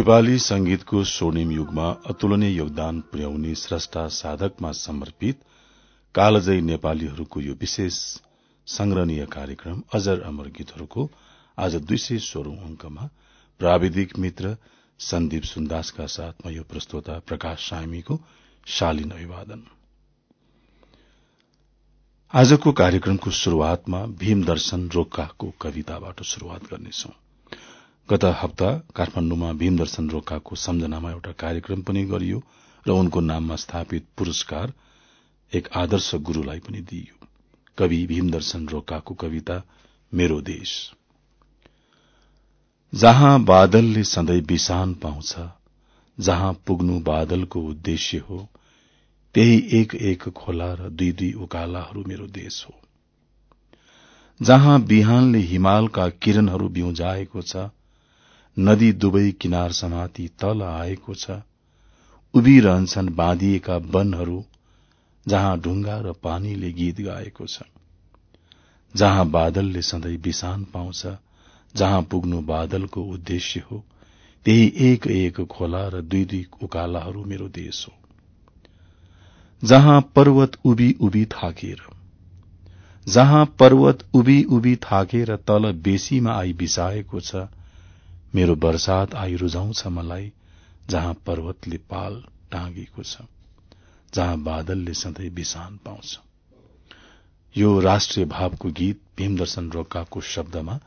नेपाली संगीतको स्वर्णिम युगमा अतुलनीय योगदान पुर्याउने स्रष्टा साधकमा समर्पित कालजयी नेपालीहरूको यो विशेष संग्रहणीय कार्यक्रम अजर अमर गीतहरूको आज दुई सय सोह्रौं अंकमा प्राविधिक मित्र सन्दीप सुन्दासका साथमा यो प्रस्तोता प्रकाश सामीको शालीन अभिवादन। आजको कार्यक्रमको शुरूआतमा भीम दर्शन रोक्काको कविताबाट शुरूआत गर्नेछौं। गत हप्ता काठमाण्डुमा भीमदर्शन रोकाको सम्झनामा एउटा कार्यक्रम पनि गरियो र उनको नाममा स्थापित पुरस्कार एक आदर्श गुरूलाई पनि दिइयो। कवि भीमदर्शन रोकाको कविता मेरो देश। जहाँ बादलले सधैँ बिसान पाउँछ जहाँ पुग्नु बादलको उद्देश्य हो त्यही एक एक खोला र दुई दुई उकालाहरू मेरो देश हो। जहाँ बिहानले हिमालका किरणहरू बिउजाएको छ नदी दुवै किनार समाती तल आएको छ। उभिरहन्छन् बाँधिएका वनहरू जहाँ ढुङ्गा र पानीले गीत गाएको छ। जहाँ बादलले सधैँ बिसान पाउँछ जहाँ पुग्नु बादलको उद्देश्य हो त्यही एक एक खोला र दुई दुई उकालाहरू मेरो देश हो। जहाँ पर्वत उभि उभि थाकेर जहाँ पर्वत उभि उभि थाकेर तल बेसीमा आई बिसाएको छ मेरो वर्षात आई रुझाउँछ मलाई जहाँ पर्वतले पाल टाँगेको छ जहाँ बादलले सधैँ बिसान पाउँछ। यो राष्ट्रिय भावको गीत भीमदर्शन रोक्काको शब्दमा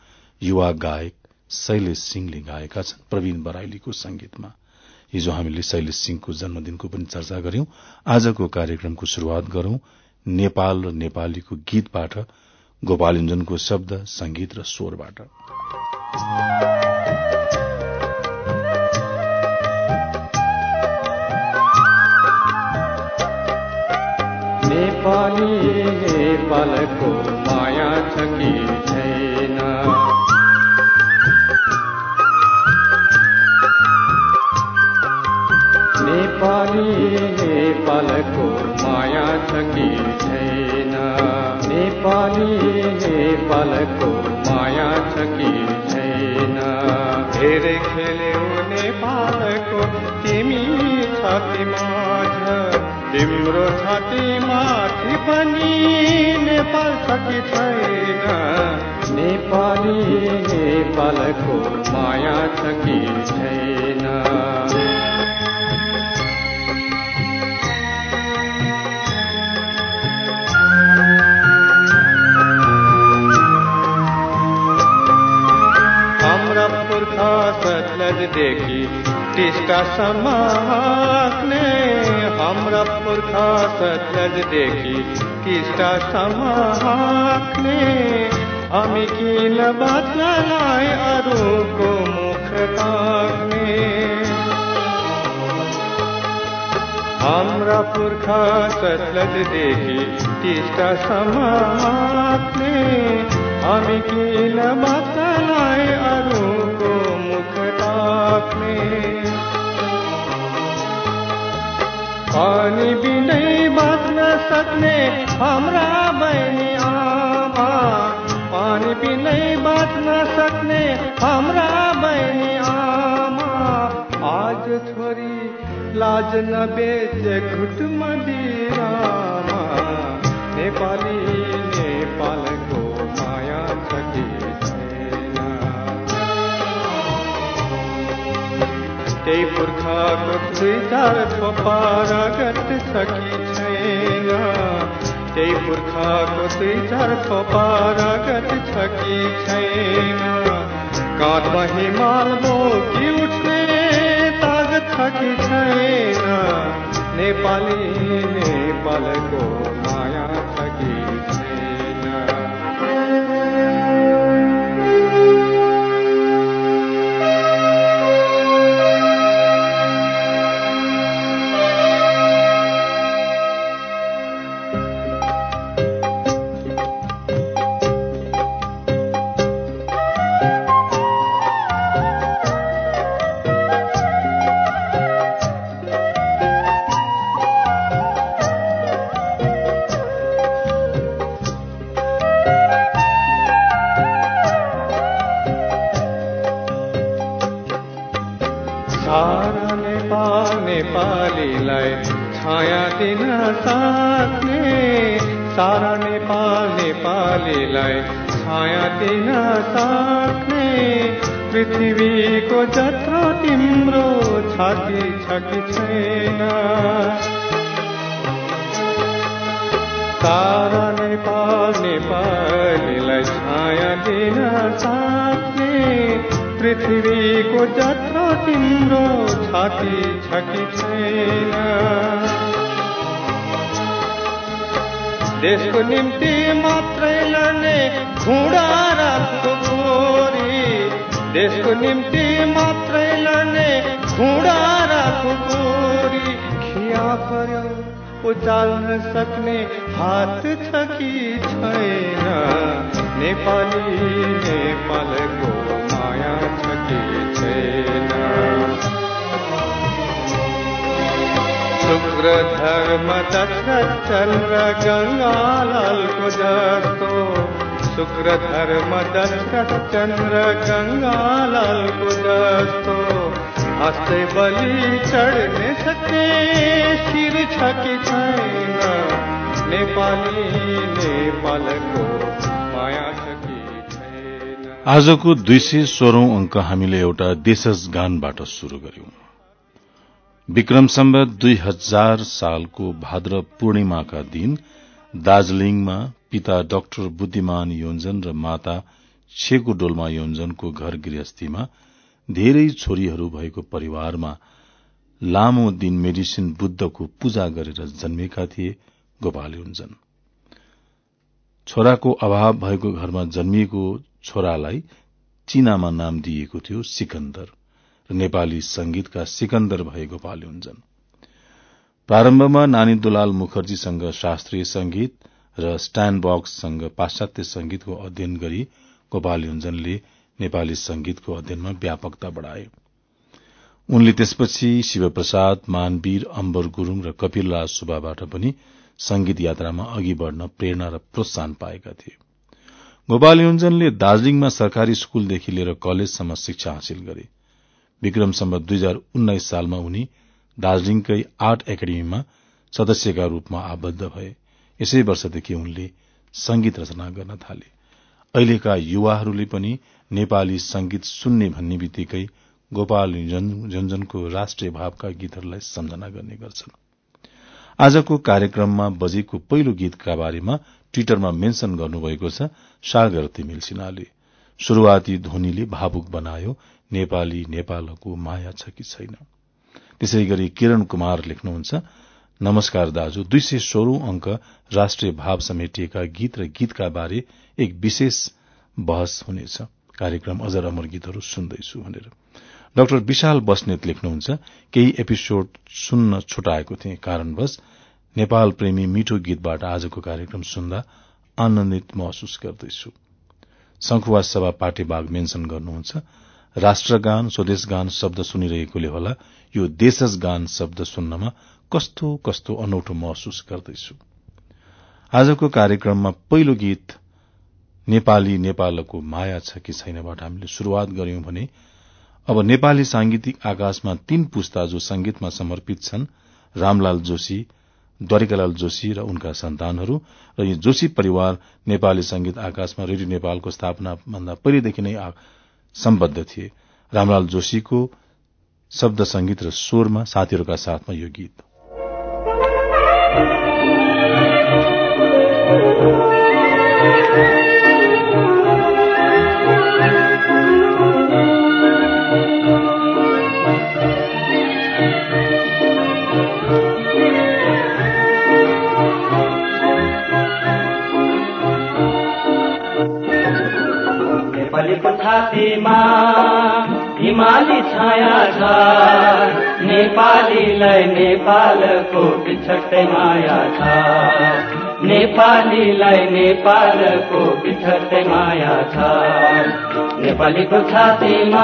युवा गायक शैलेश सिंहले गाएका छन्। प्रवीण बराइलीको संगीतमा हिजो हामीले शैलेश सिंहको जन्मदिनको पनि चर्चा गर्यौं आजको कार्यक्रमको शुरूआत गरौं नेपाल र नेपालीको गीतबाट गोपालिञ्जनको शब्द संगीत र स्वरबाट नेपाली नेपालको माया छ कि छैन? नेपाली नेपालको माया छ कि छैन? नेपाली नेपालको माया छ कि धेरै खेल्यो नेपालको तिमी छातीमा तिम्रो छाती माथि पनि नेपाल सकी छैन। नेपाली नेपालको माया छ कि छैन। सतलजदेखि टिस्टासम्म हाम्रा पुर्खा सतलजदेखि टिस्टासम्म हाँक्ने हामी किन बाँच्नलाई अरूको मुख ताक्ने हाम्रा पुर्खा सतलजदेखि टिस्टासम्म हाँक्ने हामी किन बाँच्नलाई बाँच्न हाम्रा बहिनी आमा। पानी बिनै बाँच्न सक्ने हाम्रा बहिनी आमा। आज छोरी लाज नबेच घुट मदिरामा। नेपाली नेपालको माया छ त्यही पुर्खाको दुई चार थोपा रगत छ कि छैन त्यही पुर्खाको दुई चार थोपा रगत छ कि छैन काँधमा हिमाल बोकी उठ्ने तागत छ कि छैन। नेपाली नेपालको छाया दिन सक्ने पृथ्वीको जत्रो तिम्रो छाती छ कि छैन। सारा नेपाल नेपालीलाई छाया दिन सक्ने पृथ्वीको जत्रो तिम्रो छाती छ कि छैन। देशको निम्ति मात्रै लड्ने घुडा राखो गोरी देशको निम्ति मात्रै लड्ने घुडा राखो गोरी खिया पर्यो उचाल्न सक्ने हात छ कि छैन? नेपाली नेपालको माया छ कि छैन? शुक्र धर्म दशरथ चन्द्र गङ्गालालको जस्तो चन्द्र गङ्गालालको जस्तो हस्तै बलि चढ्ने सक्ने शिर छ कि छैन। नेपाली नेपालको माया आजको दुई सय सोह्रौं अंक हामीले एउटा देशज गानबाट शुरू गर्यौं विक्रम सम्बत दुई हजार सालको भाद्र पूर्णिमाका दिन दार्जीलिङमा पिता डाक्टर बुद्धिमान योन्जन र माता छेको डोल्मा योन्जनको घर गृहस्थीमा धेरै छोरीहरू भएको परिवारमा लामो दिन मेडिसिन बुद्धको पूजा गरेर जन्मेका थिए गोपाल योन्जन। छोराको अभाव भएको घरमा जन्मिएको छोरालाई चीनामा नाम दिइएको थियो सिकन्दर र नेपाली संगीतका सिकन्दर भए गोपाल योन्जन। प्रारम्भमा नानी दुलाल मुखर्जीसँग शास्त्रीय संगीत र स्ट्यान्ड बक्ससँग पाश्चात्य संगीतको अध्ययन गरी गोपाल योन्जनले नेपाली संगीतको अध्ययनमा व्यापकता बढ़ाए। उनले त्यसपछि शिवप्रसाद मानवीर अम्बर गुरूङ र कपिलराज सुब्बाबाट पनि संगीत यात्रामा अघि बढ़न प्रेरणा र प्रोत्साहन पाएका थिए। गोपाल योन्जनले दार्जीलिङमा सरकारी स्कूलदेखि लिएर कलेजसम्म शिक्षा हासिल गरे। विक्रम सम्बत दुई हजार उन्नाइस सालमा उनी दार्जीलिङकै आर्ट एकाडेमीमा सदस्यका रूपमा आबद्ध भए। यसै वर्षदेखि उनले संगीत रचना गर्न थाले। अहिलेका युवाहरूले पनि नेपाली संगीत सुन्ने भन्ने बित्तिकै गोपाल योन्जनको राष्ट्रिय भावका गीतहरूलाई सम्झना गर्ने गर्छन्। आजको कार्यक्रममा बजेको पहिलो गीतका बारेमा ट्विटरमा मेन्शन गर्नुभएको छ सागर तिमिल सिन्हाले। शुरूआती ध्वनिले भावुक बनायो नेपाली नेपालको माया छ कि छैन? त्यसै गरी किरण कुमार लेख्नुहुन्छ नमस्कार दाजु दुई सय सोह्रौं अंक राष्ट्रिय भाव समेटिएका गीत र गीतका बारे एक विशेष बहस हुनेछ। कार्यक्रम अजर अमर गीतहरू सुन्दैछु भनेर। डाक्टर विशाल बस्नेत लेख्नुहुन्छ केही एपिसोड सुन्न छुटाएको थिए। कारणवश नेपाल प्रेमी मिठो गीतबाट आजको कार्यक्रम सुन्दा आनन्दित महसुस गर्दैछु। शंखुवा सभा पाटेबाग मेन्शन गर्नुहुन्छ राष्ट्रगान स्वदेशगान शब्द सुनिरहेकोले होला यो देशज गान शब्द सुन्नमा कस्तो कस्तो अनौठो महसुस गर्दैछु। आजको कार्यक्रममा पहिलो गीत नेपाली नेपालको माया छ कि छैनबाट हामीले शुरूआत गर्यौं भने अब नेपाली सांगीतिक आकाशमा तीन पुस्ता जो संगीतमा समर्पित छन् रामलाल जोशी द्वारिकालाल जोशी र उनका सन्तानहरू र यो जोशी परिवार नेपाली संगीत आकाशमा रेडियो नेपालको स्थापना भन्दा पहिलेदेखि नै सम्बद्ध थिए। रामलाल जोशीको शब्द संगीत र स्वरमा साथीहरूका साथमा यो गीत। हिमाली छाया छ नेपालीलाई नेपालको पिछटै माया छ नेपालीलाई नेपालको पिछटै माया छ नेपालीको छातीमा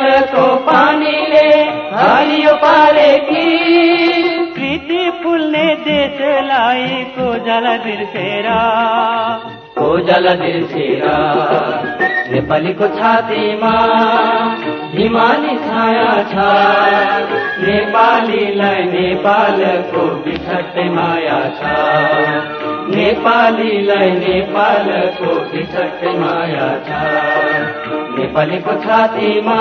देशलाई को जल बिर्सेर को जल बिर्सेर नेपालीको छातीमा हिमाली छाया छ। नेपालीलाई नेपालको बिछट्टे माया छ। नेपालीलाई नेपालको बिछट्टे माया छ। नेपालीको छातीमा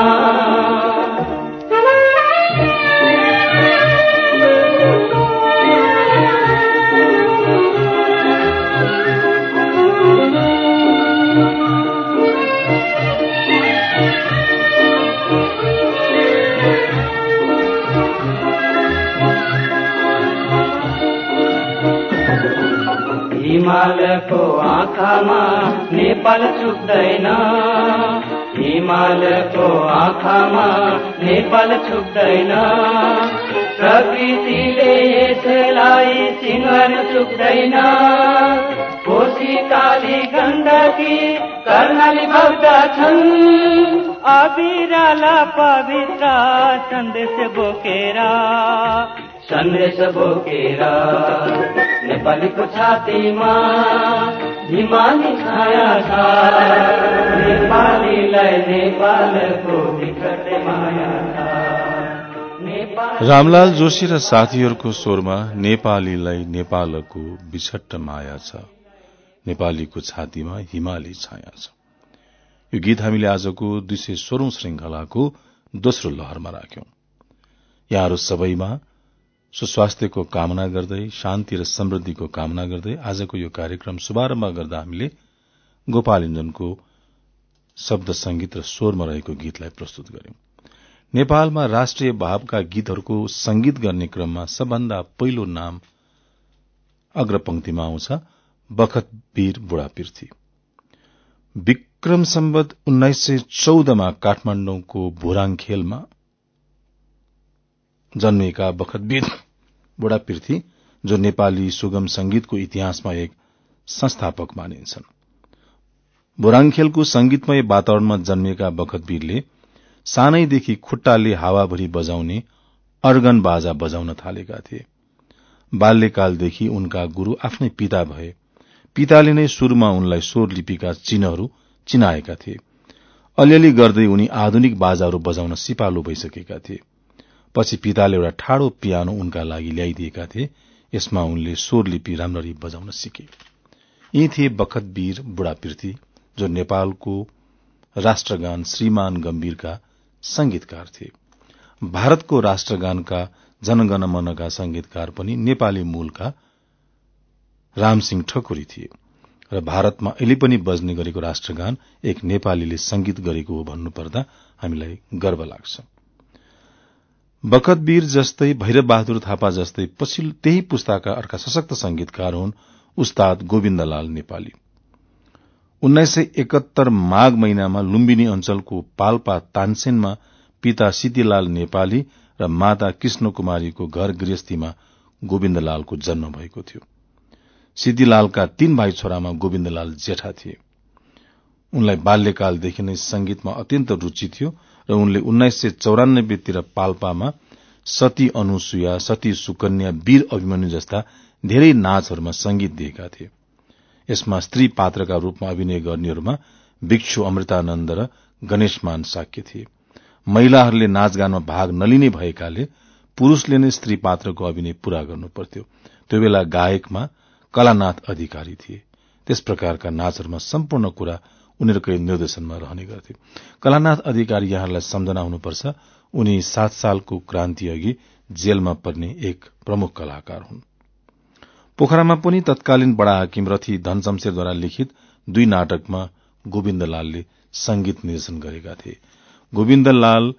हिमालको आँखामा नेपाल चुक्दैन हिमालको आँखामा नेपाल छुक्दैन प्रकृतिले यसलाई सिङ्गन चुक्दैन कोशी काली गण्डकी कर्णाली बग्दछन् अबिराल पवित्र सन्देश बोकेर सन्देश बोकेर नेपालीको छातीमा हिमाली छाया छ नेपालीलाई नेपालको विकट माया रामलाल जोशी र साथीहरूको स्वरमा नेपालीलाई नेपालको बिछट्ट माया छ। नेपालीको छातीमा हिमाली छाया छ। यो गीत हामीले आजको दुई सय सोह्रौं श्रृंखलाको दोस्रो लहरमा राख्यौं। यहाँहरू सबैमा सुस्वास्थ्यको कामना गर्दै शान्ति र समृद्धिको कामना गर्दै आजको यो कार्यक्रम शुभारम्भ गर्दा हामीले गोपाल इन्जनको शब्द संगीत र स्वरमा रहेको गीतलाई प्रस्तुत गर्यौं नेपालमा राष्ट्रिय भावका गीतहरूको संगीत गर्ने क्रममा सबभन्दा पहिलो नाम अग्रपंक्तिमा आउँछ बखतवीर बुढा पृथ्वी विक्रम सम्बत उन्नाइस सय चौधमा काठमाण्डुको भुराङ खेलमा जन्मिएका बखतवीर बुढा पृथ्वी जो नेपाली सुगम संगीतको इतिहासमा एक संस्थापक मानिन्छन्। भुराङखेलको संगीतमय वातावरणमा जन्मिएका बखतवीरले सानैदेखि खुट्टाले हावाभरि बजाउने अर्गन बाजा बजाउन थालेका थिए। बाल्यकालदेखि उनका गुरू आफ्नै पिता भए। पिताले नै शुरूमा उनलाई स्वर लिपिका चिन्हहरू चिनाएका थिए। अलिअलि गर्दै उनी आधुनिक बाजाहरू बजाउन सिपालु भइसकेका थिए। पछि पिताले एउटा ठाडो पियानो उनका लागि ल्याइदिएका थिए। यसमा उनले स्वर लिपि राम्ररी बजाउन सिके। यी थिए बखतवीर बुढा पृथ्वी जो नेपालको राष्ट्रगान श्रीमान गम्भीरका संगीतकार थिए। भारतको राष्ट्रगानका जनगण मनका संगीतकार पनि नेपाली मूलका रामसिंह ठकुरी थिए र भारतमा अहिले पनि बज्ने गरेको राष्ट्रगान एक नेपालीले संगीत गरेको हो भन्नुपर्दा हामीलाई गर्व लाग्छ। बखतवीर जस्तै भैरव बहादुर थापा जस्तै पछिल्लो त्यही पुस्ताका अर्का सशक्त संगीतकार हुन् उस्ताद गोविन्दलाल नेपाली। उन्नाइस सय एकहत्तर माघ महिनामा लुम्बिनी अञ्चलको पाल्पा तानसेनमा पिता सिद्धिलाल नेपाली र माता कृष्ण कुमारीको घर गृहस्थीमा गोविन्दलालको जन्म भएको थियो। सिद्धिलालका तीन भाइ छोरामा गोविन्दलाल जेठा थिए। उनलाई बाल्यकालदेखि नै संगीतमा अत्यन्त रूचि थियो र उनले उन्नाइस सय चौरानब्बेतिर पाल्पामा सती अनुसुया सती सुकन्या वीर अभिमन्यु जस्ता धेरै नाचहरूमा संगीत दिएका थिए। यसमा स्त्री पात्रका रूपमा अभिनय गर्नेहरूमा भिक्षु अमृतानन्द र गणेशमान साक्य थिए। महिलाहरूले नाचगानमा भाग नलिने भएकाले पुरूषले नै स्त्री पात्रको अभिनय पूरा गर्नु पर्थ्यो। त्यो बेला गायकमा कलानाथ अधिकारी थिए। त्यस प्रकारका नाचहरूमा सम्पूर्ण कुरा उनीहरूकै निर्देशनमा रहने गर्थे कलानाथ अधिकारी यहाँलाई सम्झना हुनुपर्छ। उनी सात सालको क्रान्ति अघि जेलमा पर्ने एक प्रमुख कलाकार हुन्। पोखरामा पनि तत्कालीन बडा हाकिम रथी धनशमशेरद्वारा लिखित दुई नाटकमा गोविन्दलालले संगीत निर्देशन गरेका थिए। गोविन्दलाल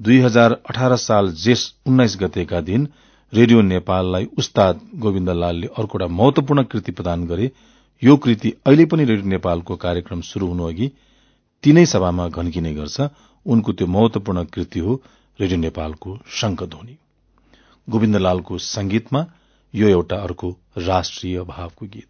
दुई हजार अठार साल जेठ उन्नाइस गतेका दिन रेडियो नेपाललाई उस्ताद गोविन्दलालले अर्को एउटा महत्वपूर्ण कृति प्रदान गरे। यो कृति अहिले पनि रेडियो नेपालको कार्यक्रम शुरू हुनु अघि तीनै सभामा घन्किने गर्छ। उनको त्यो महत्वपूर्ण कृति हो रेडियो नेपालको शंखध्वनि गोविन्दलालको संगीतमा यो एउटा अर्को राष्ट्रिय भावको गीत।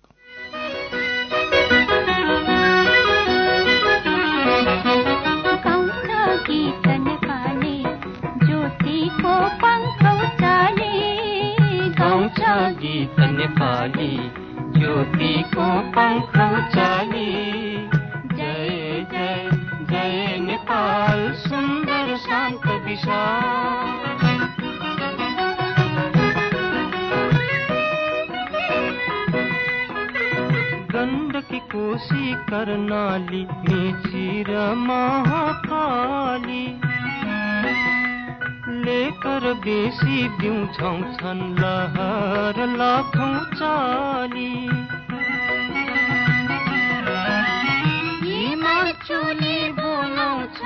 गीत नेपाली ज्योतिको पङ्ख चाली। जय जय जय नेपाल सुन्दर शान्त विशाल गण्डकी कोशी कर्णाली मेची र महाकाली। लेकर बेसी दिउँछौ छन् लहर लाखौँ चाली। चोली बोलाउँछ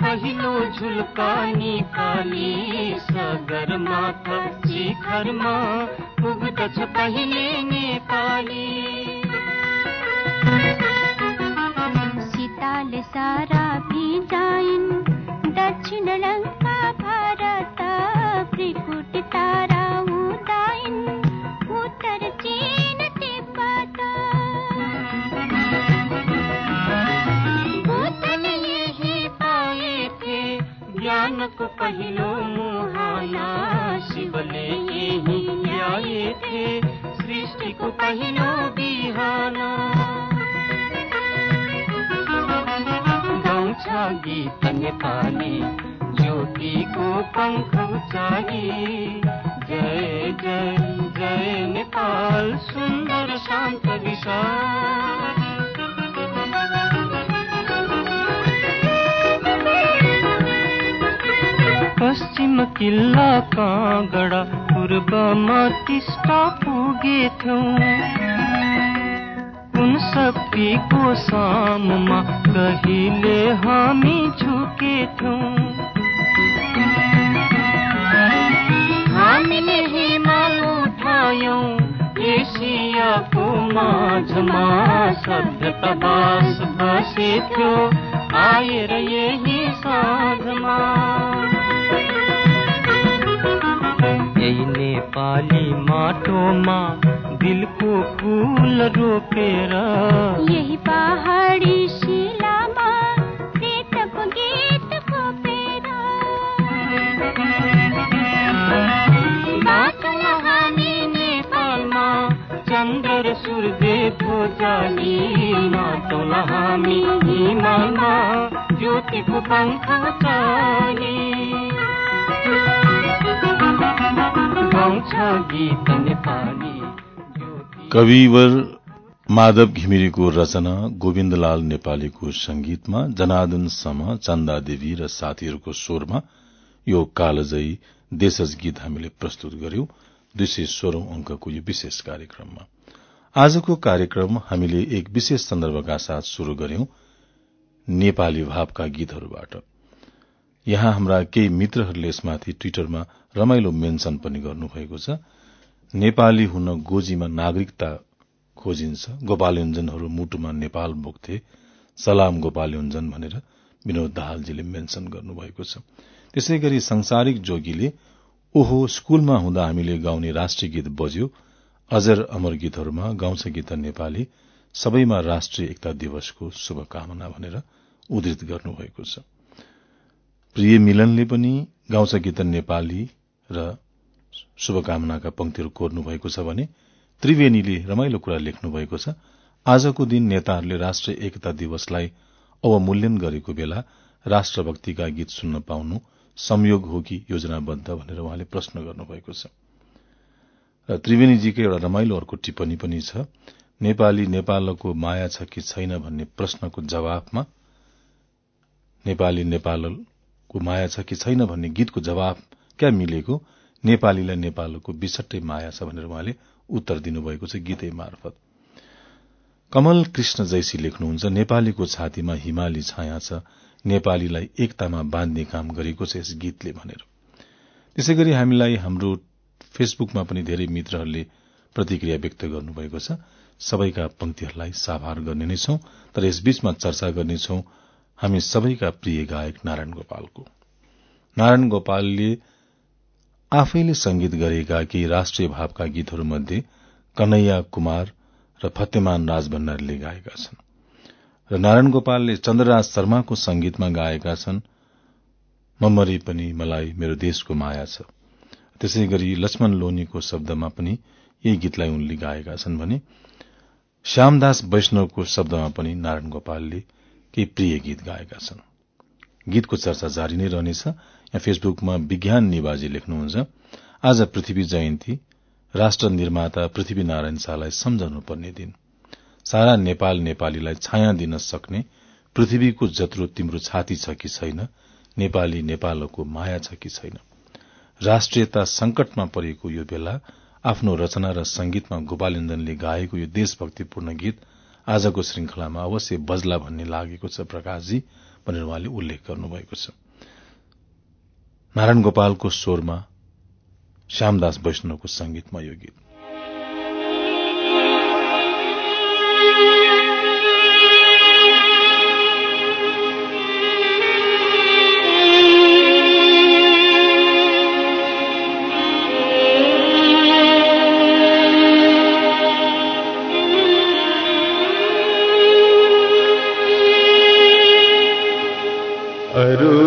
पहिलो झुल्का निकाली सगरमाथा शिखरमा पुग्दछ पहिले नेपाली। सीताले सारा भिजाइन् दक्षिण लङ्का भारत त्रिकुट तारा उदाइन् उत्तर चीन तिब्बत भूतन यही पाएथे ज्ञानको पहिलो मुहाना शिवले यही ल्याएथे सृष्टिको पहिलो बिहान गाउँछ गीत नेपाली ज्योतिको पङ्ख उचाली जय जय जय नेपाल सुन्दर शान्त पश्चिम किल्ला काँगडा पूर्वमा टिस्टा पुगेथ्यौँ। कुन शक्तिको साममा कहिले हामी झुकेथ्यौँ। हामीले हिमाल उठायौँ। एसियाको माझमा सभ्यता बास बसेथ्यो। आएर यही साँझमा। यही नेपाली माटोमा दिलको फूल रोपेर यही पहाडी माटोमा हामी हिमालमा ज्योतिको पङ्ख चाली गाउँछ गीत नेपाली कविवर माधव घिमिरेको रचना गोविन्दलाल नेपालीको संगीतमा जनार्दन सम चन्दा देवी र साथीहरूको स्वरमा यो कालजयी देशज गीत हामीले प्रस्तुत गर्यौं। दुई सय सोह्रौं अंकको यो विशेष कार्यक्रममा। आजको कार्यक्रम हामीले एक विशेष सन्दर्भका साथ शुरू गर्यौं नेपाली भावका गीतहरूबाट। यहाँ हाम्रा केही मित्रहरूले यसमाथि ट्वीटरमा रमाइलो मेन्सन पनि गर्नुभएको छ। नेपाली हुन गोजीमा नागरिकता खोजिन्छ। गोपालयोञ्जनहरू मुटुमा नेपाल बोक्थे। सलाम गोपालयोञ्जन भनेर विनोद दाहालजीले मेन्सन गर्नुभएको छ। त्यसै गरी संसारिक जोगीले ओहो स्कूलमा हुँदा हामीले गाउने राष्ट्रिय गीत बज्यो। अजर अमर गीतहरूमा गाउँछ गीत नेपाली सबैमा राष्ट्रिय एकता दिवसको शुभकामना भनेर उद्धृत गर्नुभएको छ। प्रिय मिलनले पनि गाउँछ गीत नेपाली र शुभकामनाका पंक्तिहरू कोर्नु भएको छ भने त्रिवेणीले रमाइलो कुरा लेख्नु भएको छ। आजको दिन नेताहरूले राष्ट्रिय एकता दिवसलाई अवमूल्यन गरेको बेला राष्ट्रभक्तिका गीत सुन्न पाउनु संयोग हो कि योजनाबद्ध भनेर उहाँले प्रश्न गर्नुभएको छ। र त्रिवेणीजीको एउटा रमाइलो अर्को टिप्पणी पनि छ। नेपाली नेपालको माया छ कि छैन भन्ने प्रश्नको जवाफमा नेपाली नेपालको माया छ कि छैन भन्ने गीतको जवाफ क्या मिलेको? नेपालीलाई नेपालको बिसट्टै माया छ भनेर उहाँले उत्तर दिनुभएको छ गीतै मार्फत। कमल कृष्ण जैसी लेख्नुहुन्छ नेपालीको छातीमा हिमाली छाया छ नेपालीलाई एकतामा बाँध्ने काम गरेको छ यस गीतले भनेर। त्यसै गरी हामीलाई हाम्रो फेसबुकमा पनि धेरै मित्रहरूले प्रतिक्रिया व्यक्त गर्नुभएको छ। सबैका पंक्तिहरूलाई साभार गर्ने नै छौं तर यसबीचमा चर्चा गर्नेछौ हामी सबैका प्रिय गायक नारायण गोपालको। नारायण गोपालले आफैले संगीत गरेका केही राष्ट्रिय भावका गीतहरूमध्ये कन्हैया कुमार र फतेमान राज भण्डारीले गाएका छन्। र नारायण गोपालले चन्द्रराज शर्माको संगीतमा गाएका छन् मम्मरी पनि मलाई मेरो देशको माया छ। त्यसै गरी लक्ष्मण लोनीको शब्दमा पनि यही गीतलाई उनले गाएका छन् भने श्यामदास वैष्णवको शब्दमा पनि नारायण गोपालले केही प्रिय गीत गाएका छन्। गीतको चर्चा जारी नै रहनेछ। यहाँ फेसबुकमा विज्ञान निवाजी लेख्नुहुन्छ आज पृथ्वी जयन्ती राष्ट्र निर्माता पृथ्वी नारायण शाहलाई सम्झाउनु पर्ने दिन। सारा नेपाल नेपालीलाई छाया दिन सक्ने पृथ्वीको जत्रो तिम्रो छाती छ कि छैन नेपाली नेपालको माया छ कि छैन। राष्ट्रियता संकटमा परेको यो बेला आफ्नो रचना र संगीतमा गोपालन्दनले गाएको यो देशभक्तिपूर्ण गीत आजको श्रृंखलामा अवश्य बजला भन्ने लागेको छ प्रकाशजी भनेर उहाँले उल्लेख गर्नुभएको छ। नारायण गोपालको स्वरमा श्यामदास वैष्णवको संगीतमा यो गीत। अरूको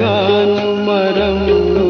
गानु मरम्नु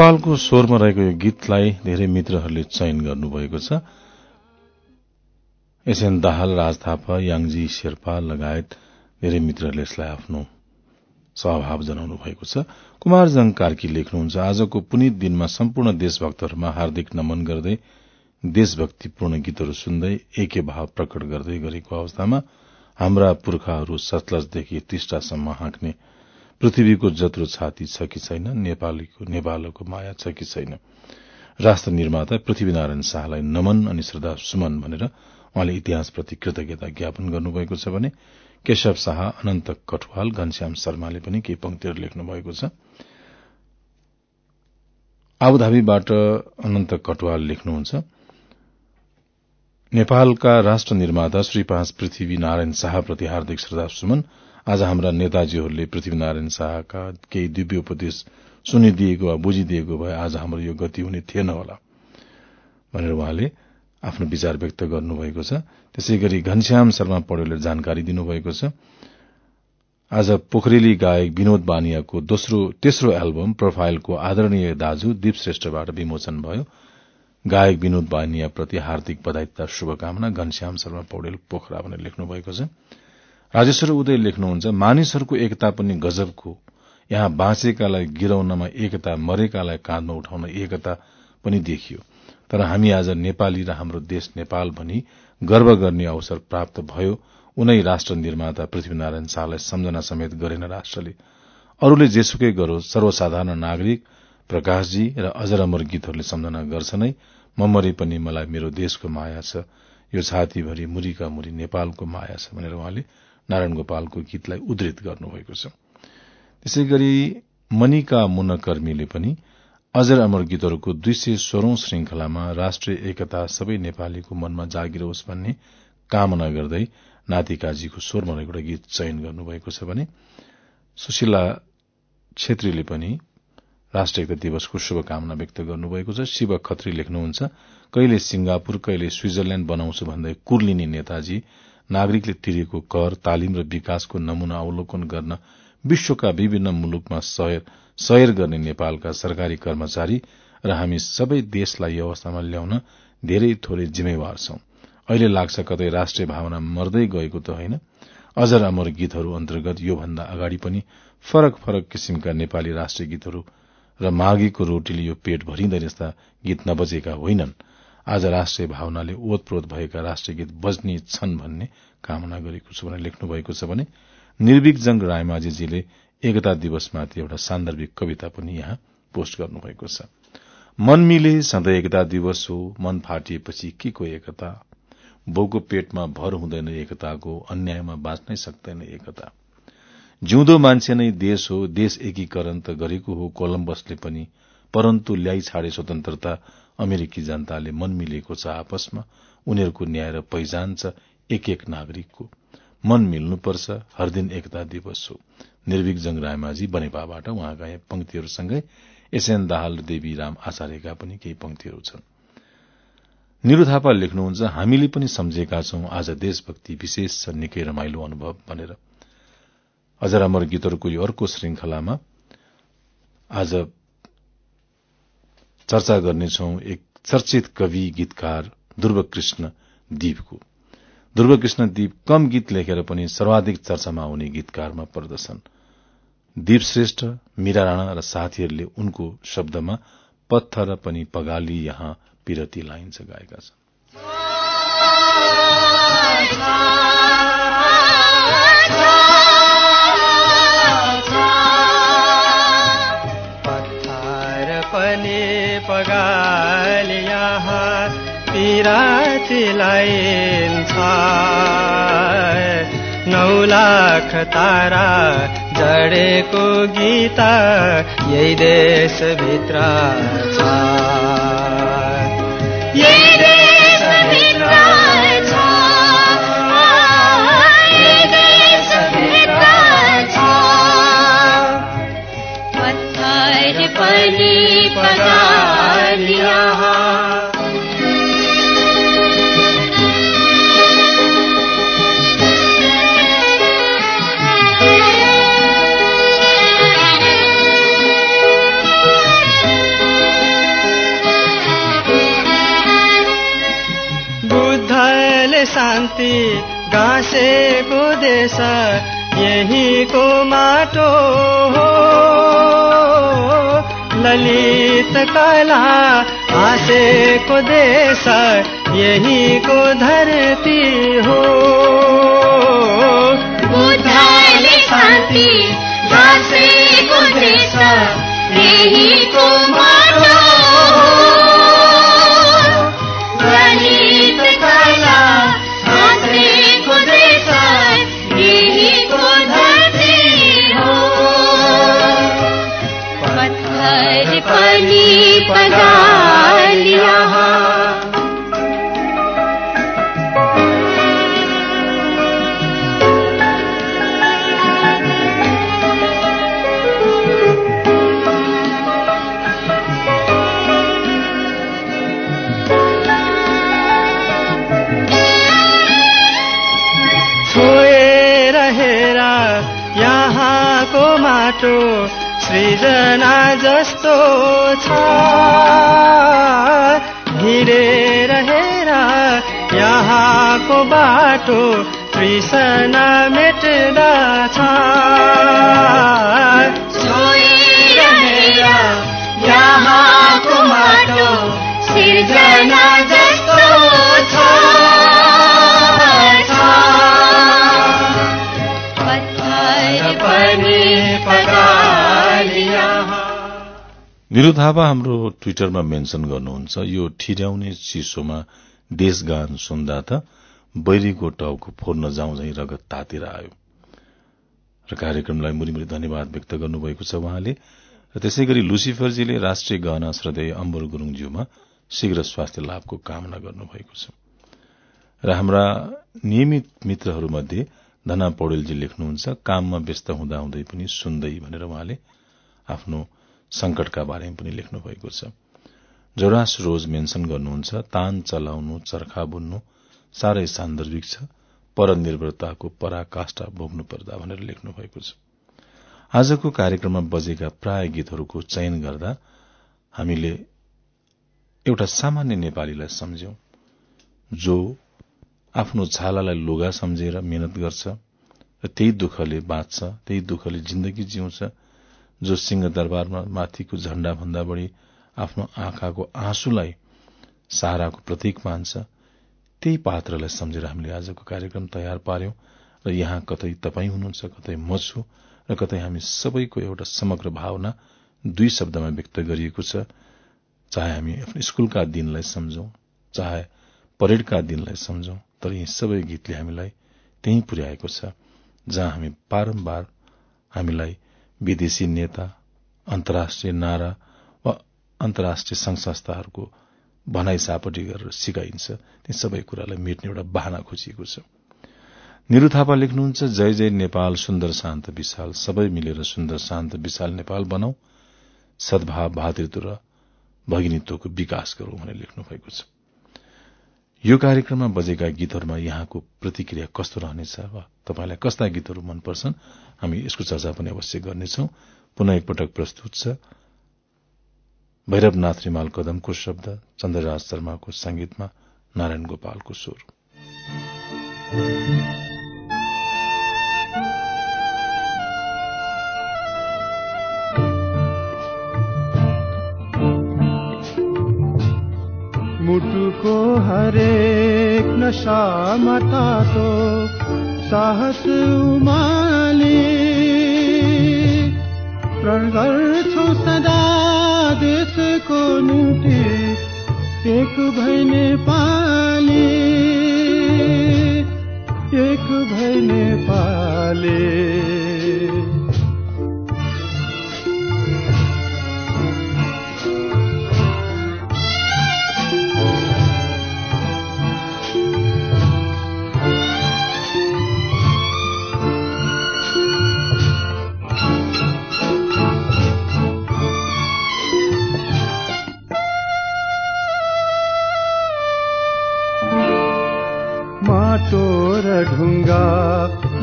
नारायण गोपालको स्वरमा रहेको यो गीतलाई धेरै मित्रहरूले चयन गर्नुभएको छ। एसएन दाहाल राज थापा याङजी शेर्पा लगायत धेरै मित्रहरूले यसलाई आफ्नो स्वभाव जनाउनु भएको छ। कुमार जङ कार्की लेख्नुहुन्छ आजको पुनित दिनमा सम्पूर्ण देशभक्तहरूमा हार्दिक नमन गर्दै देशभक्तिपूर्ण गीतहरू सुन्दै एके भाव प्रकट गर्दै गरेको अवस्थामा हाम्रा पुर्खाहरू सतलजदेखि टिस्टासम्म हाँक्ने पृथ्वीको जत्रो छाती छ कि छैन नेपालीको नेपालको माया छ कि छैन? राष्ट्र निर्माता पृथ्वीनारायण शाहलाई नमन अनि श्रद्धा सुमन भनेर उहाँले इतिहासप्रति कृतज्ञता ज्ञापन गर्नुभएको छ भने केशव शाह अनन्त कटवाल घनश्याम शर्माले पनि केही पंक्तिहरू लेख्नु भएको छ। आबुधाबीबाट अनन्त कटवाल लेख्नुहुन्छ नेपालका राष्ट्र निर्माता श्री पाँच पृथ्वी नारायण शाहप्रति हार्दिक श्रद्धा सुमन आज हाम्रा नेताजीहरूले पृथ्वीनारायण शाहका केही दिव्य उपदेश सुनिदिएको वा बुझिदिएको भए आज हाम्रो यो गति हुने थिएन होला भनेर उहाँले आफ्नो विचार व्यक्त गर्नुभएको छ। त्यसै गरी घनश्याम शर्मा पौडेलले जानकारी दिनुभएको छ। आज पोखरेली गायक विनोद बानियाको दोस्रो तेस्रो एल्बम प्रोफाइलको आदरणीय दाजु दीप श्रेष्ठबाट विमोचन भयो। गायक विनोद बानियाप्रति हार्दिक बधाई तथा शुभकामना। घनश्याम शर्मा पौडेल पोखरा भनेर लेख्नु भएको छ। राजेश्वर उदय लेख्नुहुन्छ मानिसहरूको एकता पनि गजबको। यहाँ बाँचेकालाई गिराउनमा एकता मरेकालाई काँधमा उठाउन एकता पनि देखियो। तर हामी आज नेपाली र हाम्रो देश नेपाल भनी गर्व गर्ने अवसर प्राप्त भयो। उनै राष्ट्र निर्माता पृथ्वीनारायण शाहलाई सम्झना समेत गरेन राष्ट्रले। अरूले जेसुकै गरोस् सर्वसाधारण नागरिक प्रकाशजी र अजर अमर गीतहरूले सम्झना गर्छ नै ममरी पनि मलाई मेरो देशको माया छ। यो छातीभरि मुरीका मुरी नेपालको माया छ भनेर उहाँले नारायण गोपालको गीतलाई उद्धृत गर्नुभएको छ। त्यसै गरी मनिका मुनकर्मीले पनि अजर अमर गीतहरूको दुई सय सोह्रौं श्रृंखलामा राष्ट्रिय एकता सबै नेपालीको मनमा जागिरोस् भन्ने कामना गर्दै नातिकाजीको स्वरमा एउटा गीत चयन गर्नुभएको छ भने सुशीला छेत्रीले पनि राष्ट्रिय एकता दिवसको शुभकामना व्यक्त गर्नुभएको छ। शिव खत्री लेख्नुहुन्छ कहिले सिंगापुर कहिले स्विजरल्याण्ड बनाउँछु भन्दै कुर्लिने नेताजी नागरिकले तिरेको कर तालिम र विकासको नमूना अवलोकन गर्न विश्वका विभिन्न मुलुकमा सयर गर्ने नेपालका सरकारी कर्मचारी र हामी सबै देशलाई यो अवस्थामा ल्याउन धेरै थोरै जिम्मेवार छौं। अहिले लाग्छ कतै राष्ट्रिय भावना मर्दै गएको त होइन। अजर अमर गीतहरू अन्तर्गत योभन्दा अगाडि पनि फरक फरक किसिमका नेपाली राष्ट्रिय गीतहरू र माघीको रोटीले यो पेट भरिँदैन यस्ता गीत नबजेका होइनन्। आज राष्ट्रिय भावनाले ओतप्रोत भएका राष्ट्रिय गीत बज्ने छन् भन्ने कामना गरेको छु भनेर लेख्नु भएको छ भने निर्विकजङ रायमाझीजीले एकता दिवसमाथि एउटा सान्दर्भिक कविता पनि यहाँ पोस्ट गर्नुभएको छ। मन मिले सधैँ एकता दिवस हो मन फाटिएपछि के को एकता? बाउको पेटमा भर हुँदैन एकताको अन्यायमा बाँच्नै सक्दैन एकता। जिउँदो मान्छे नै देश हो देश एकीकरण त गरेको हो कोलम्बसले पनि परन्तु ल्याइ छाडे स्वतन्त्रता अमेरिकी जनताले मन मिलेको छ आपसमा। उनीहरूको न्याय र पहिचान छ एक एक नागरिकको। मन मिल्नुपर्छ हर दिन एकता दिवस हो। निर्विक जङ रायमाझी बनेपाबाट उहाँका पंक्तिहरूसँगै। एसएन दाहाल र देवी राम आचार्यका पनि केही पंक्तिहरू छन्। निरु थापा लेख्नुहुन्छ हामीले पनि सम्झेका छौं आज देशभक्ति विशेष छ निकै रमाइलो अनुभव भनेर। अजर अमर गीतहरूको यो अर्को श्रृंखलामा आज चर्चा गर्नेछौ एक चर्चित कवि गीतकार ध्रुवकृष्ण दीपको। ध्रुवकृष्ण दीप कम गीत लेखेर पनि सर्वाधिक चर्चामा आउने गीतकारमा पर्दछन् दीप श्रेष्ठ मीरा राणा र साथीहरूले उनको शब्दमा पत्थर पनि पगाली यहाँ पिरती लाइन्छ गाएका छन्। पिराती लाइन्छ नौ लाख तारा जडेको गीता यही देशभित्र छ यही देशभित्र छ शान्ति गाँसेको देश यहीको माटो हो। ललित कला हाँसेको देश यहीको धरती हो। बुद्धले शान्ति गाँसेको देश यहीको माटो माटो सृजना जस्तो छ। हिँडेर हेरा यहाँको बाटो तृष्णा हेर यहाँको माटो सिर्जना जस्तो छ। निरु थापा हाम्रो ट्विटरमा मेन्सन गर्नुहुन्छ यो ठिर्याउने चिसोमा देशगान सुन्दा त बैरीको टाउको फोर्न जाउँ झै रगत तातेर आयो। र कार्यक्रमलाई मुरीमुरी धन्यवाद व्यक्त गर्नुभएको छ उहाँले। र त्यसै गरी लुसिफरजीले राष्ट्रिय गहना श्रद्धेय अम्बर गुरूङज्यूमा शीघ्र स्वास्थ्य लाभको कामना गर्नुभएको छ। र हाम्रा नियमित मित्रहरूमध्ये धना पौडेलजी लेख्नुहुन्छ काममा व्यस्त हुँदाहुँदै पनि सुन्दै भनेर उहाँले आफ्नो संकटका बारेमा पनि लेख्नु भएको छ। जोरास रोज मेन्सन गर्नुहुन्छ तान चलाउनु चर्खा बुन्नु साह्रै सान्दर्भिक छ परनिर्भरताको पराकाष्ठा भोग्नु पर्दा भनेर लेख्नु भएको छ। आजको कार्यक्रममा बजेका प्राय गीतहरूको चयन गर्दा हामीले एउटा सामान्य नेपालीलाई सम्झ्यौं। जो आफ्नो छालालाई लुगा सम्झेर मेहनत गर्छ र त्यही दुःखले बाँच्छ त्यही दुःखले जिन्दगी जिउँछ जो सिंह दरबारमा माथिको झण्डा भन्दा बढ़ी आफ्नो आँखाको आँसुलाई सहाराको प्रतीक मान्छ। त्यही पात्रलाई सम्झेर हामीले आजको कार्यक्रम तयार पार्यौं र यहाँ कतै तपाई हुनुहुन्छ कतै म छु र कतै हामी सबैको एउटा समग्र भावना दुई शब्दमा व्यक्त गरिएको छ। चाहे हामी आफ्नो स्कूलका दिनलाई सम्झौं चाहे परेडका दिनलाई सम्झौं तर यी सबै गीतले हामीलाई त्यही पुर्याएको छ जहाँ हामी बारम्बार हामीलाई विदेशी नेता अन्तर्राष्ट्रिय नारा वा अन्तर्राष्ट्रिय संघ संस्थाहरूको भनाइ सापटी गरेर सिकाइन्छ ती सबै कुरालाई मेट्ने एउटा बाहना खोजिएको छ। निरु थापा लेख्नुहुन्छ जय जय नेपाल सुन्दर शान्त विशाल। सबै मिलेर सुन्दर शान्त विशाल नेपाल बनाऊ। सद्भाव भातृत्व र भगिनीत्वको विकास गरौं भनेर लेख्नु भएको छ। यो कार्यक्रममा बजेका गीतहरूमा यहाँको प्रतिक्रिया कस्तो रहनेछ वा तपाईँलाई कस्ता गीतहरू मनपर्छन् हामी यसको चर्चा पनि अवश्य गर्नेछौ। पुनः एकपटक प्रस्तुत छ भैरवनाथ रिमाल कदमको शब्द चन्द्रराज शर्माको संगीतमा नारायण गोपालको स्वर। मुटुको हरेक नसामा तातो साहस उमाले। प्रण गर्छौ सदा देशको निम्ति एक भई नेपाली एक भई नेपाली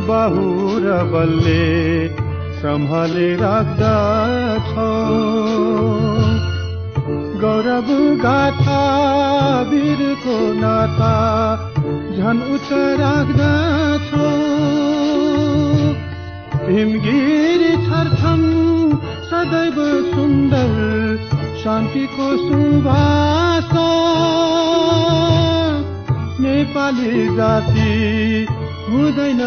बाहु र बलले सम्हाले राख्दछौ गौरव गाथा वीरको नाता झन उच्च राख्दछौ हिमगिरी छर्छम सदैव सुन्दर शान्तिको सुवास। नेपाली जाति हुँदैन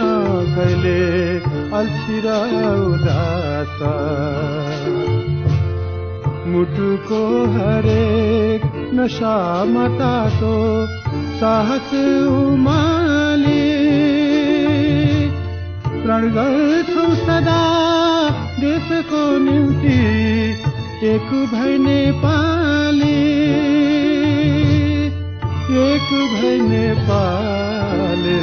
कहिले अल्छी र उदास मुटुको हरेक नसामा तातो साहस उमाले। प्रण गर्छौ सदा देशको निम्ति एक भई नेपाली। एक भई नेपाली।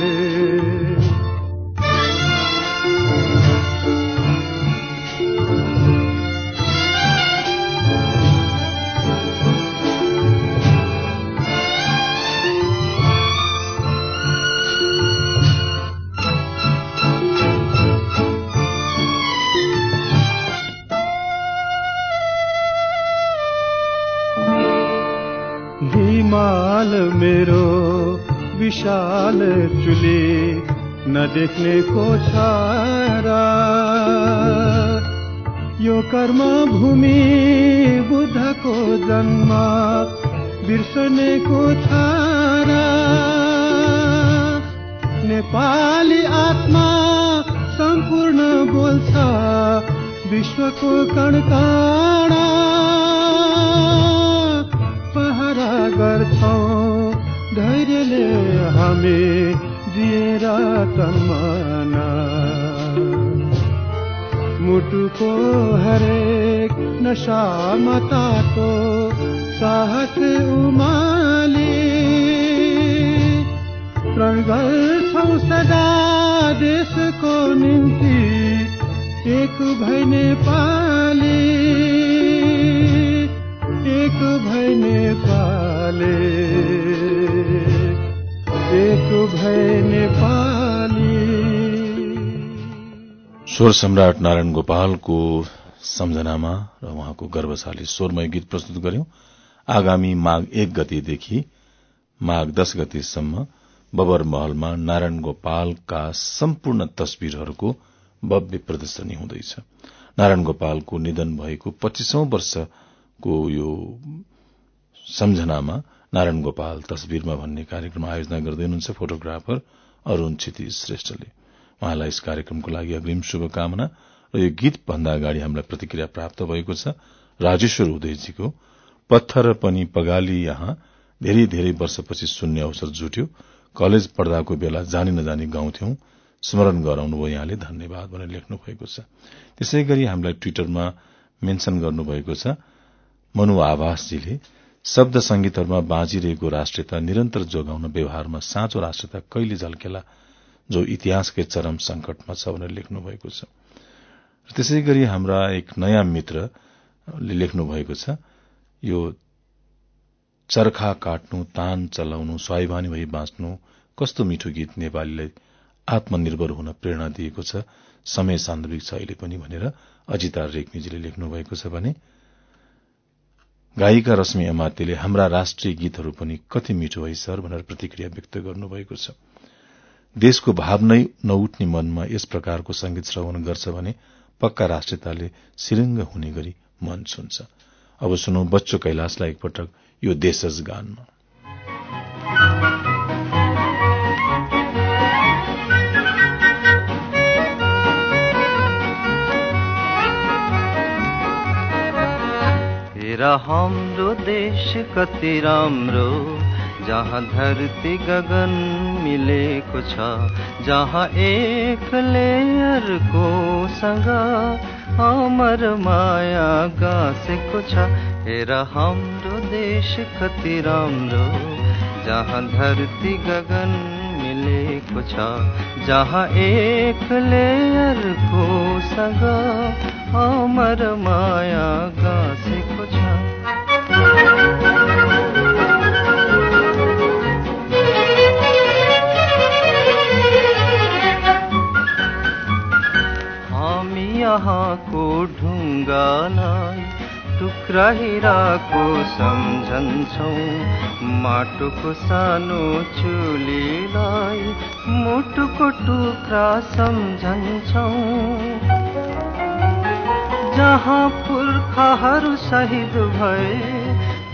मेरो विशाल चुली नदेख्नेको छारा। यो कर्म भूमि बुद्धको जन्म बिर्सनेको छारा। नेपाली आत्मा सम्पूर्ण बोल्छ विश्वको पहरा गर्छौ। धैर्यले हामी जिएर तन्मना। मुटुको हरेक नसामा तातो साहस उमाली। प्रण गर्छौ सदा देशको निम्ति एक भई नेपाली। एक भई नेपाली। एक भई नेपाली। स्वर सम्राट नारायण गोपालको सम्झनामा र उहाँको गर्वशाली स्वरमय गीत प्रस्तुत गर्यौं आगामी माघ एक गतेदेखि माघ दश गतेसम्म बबर महलमा नारायण गोपालका सम्पूर्ण तस्विरहरूको भव्य प्रदर्शनी हुँदैछ। नारायण गोपालको निधन भएको पच्चीसौं वर्षको यो सम्झनामा नारायण गोपाल तस्विरमा भन्ने कार्यक्रम आयोजना गर्दै हुनुहुन्छ फोटोग्राफर अरूण क्षितिज श्रेष्ठले। उहाँलाई यस कार्यक्रमको लागि अग्रिम शुभकामना र यो गीत भन्दा अगाडि हामीलाई प्रतिक्रिया प्राप्त भएको छ। राजेश्वर उदयजीको पत्थर पनि पगाली यहाँ धेरै धेरै वर्षपछि सुन्ने अवसर जुट्यो। कलेज पढ्दाको बेला जानी नजानी गाउँथ्यौं। स्मरण गराउनुभयो यहाँले। धन्यवाद भनेर लेख्नु भएको छ। त्यसै गरी हामीलाई ट्विटरमा मेन्शन गर्नुभएको छ। मनु आभासजीले शब्द संगीतहरूमा बाँचिरहेको राष्ट्रियता निरन्तर जोगाउन व्यवहारमा साँचो राष्ट्रियता कहिले झल्केला जो इतिहासकै चरम संकटमा छ भनेर लेख्नु भएको छ त्यसै गरी हाम्रा एक नयाँ मित्रले लेख्नु भएको छ यो चरखा काट्नु तान चलाउनु स्वाभिमानी भई बाँच्नु कस्तो मिठो गीत नेपालीलाई आत्मनिर्भर हुन प्रेरणा दिएको छ समय सान्दर्भिक छ अहिले पनि भनेर अजिता रेग्मीजीले लेख्नु भएको छ भने गायिका रश्मि अमात्यले हाम्रा राष्ट्रिय गीतहरू पनि कति मिठो है सर भनेर प्रतिक्रिया व्यक्त गर्नुभएको छ। देशको भाव नै नउठ्ने मनमा यस प्रकारको संगीत श्रवण गर्छ भने पक्का राष्ट्रियताले सिरंग हुने गरी मन छुन्छ। अब सुनौ बच्चो कैलाशलाई एकपटक यो देशज गानमा। हेरा हाम्रो देश कति राम्रो जहाँ धरती गगन मिलेको छ जहाँ एक लेयरको सँग अमर माया गाँसेको छ हेर हाम्रो देश कति राम्रो जहाँ धरती गगन मिलेको छ जहाँ एक लेयरको सँग अमर माया गाँसेको छ यहाँको ढुङ्गालाई टुक्रा हिरा हिराको सम्झन्छौ। माटोको सानो चुलीलाई मुटुको टुक्रा सम्झन्छौ। जहाँ पुर्खाहरू शहीद भए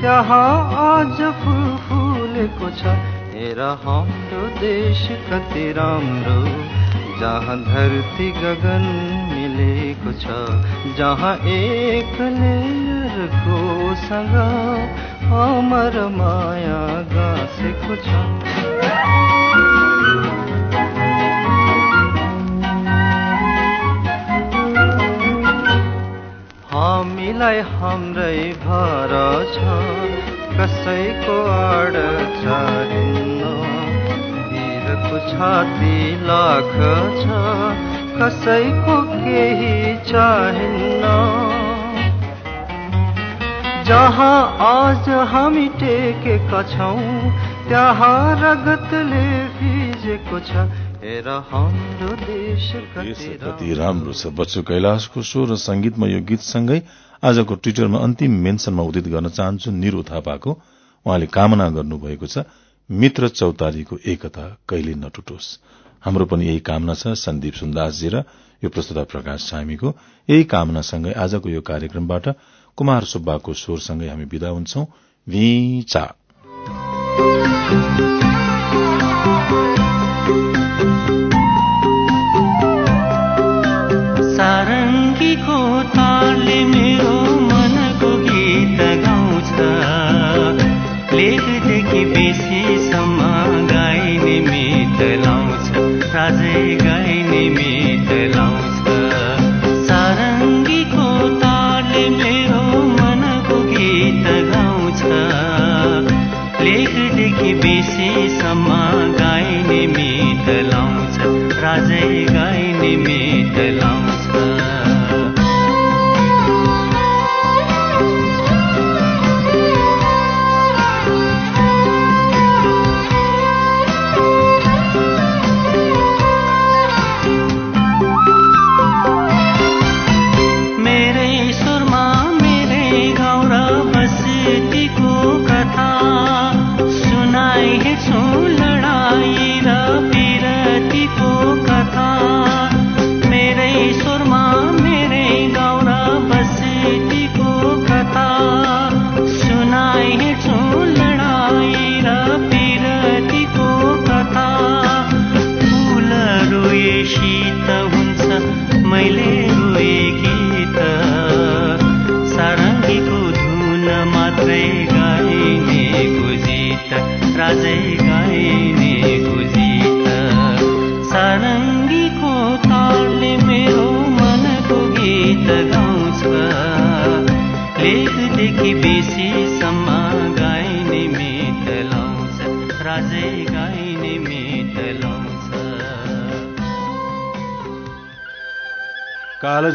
त्यहाँ आज फुल फुलेको छ हेर हाम्रो देश कति राम्रो। जहाँ धरती गगन मिलेको छ जहाँ एक लेयरको सँग अमर माया गाँसेको छ। हामीलाई हाम्रै भर छ। कसैको आड चाहिन्न वीरको छाती लाख छ। कसैको केही चाहिन्न। जहाँ आज हामी टेकेका छौँ त्यहाँ रगतले भिजेको छ। कति राम्रो छ। बच्चु कैलाशको स्वर र संगीतमा यो गीतसँगै आजको ट्विटरमा अन्तिम मेन्सनमा उदित गर्न चाहन्छु निरो थापाको। उहाँले कामना गर्नुभएको छ मित्र चौतारीको एकता कहिले नटुटोस्। हाम्रो पनि यही कामना छ सन्दीप सुन्दासजी र यो प्रस्तुता प्रकाश सामीको यही कामनासँगै आजको यो कार्यक्रमबाट कुमार सुब्बाको स्वरसँगै हामी विदा हुन्छौ। लेखदेखि बेसीसम्म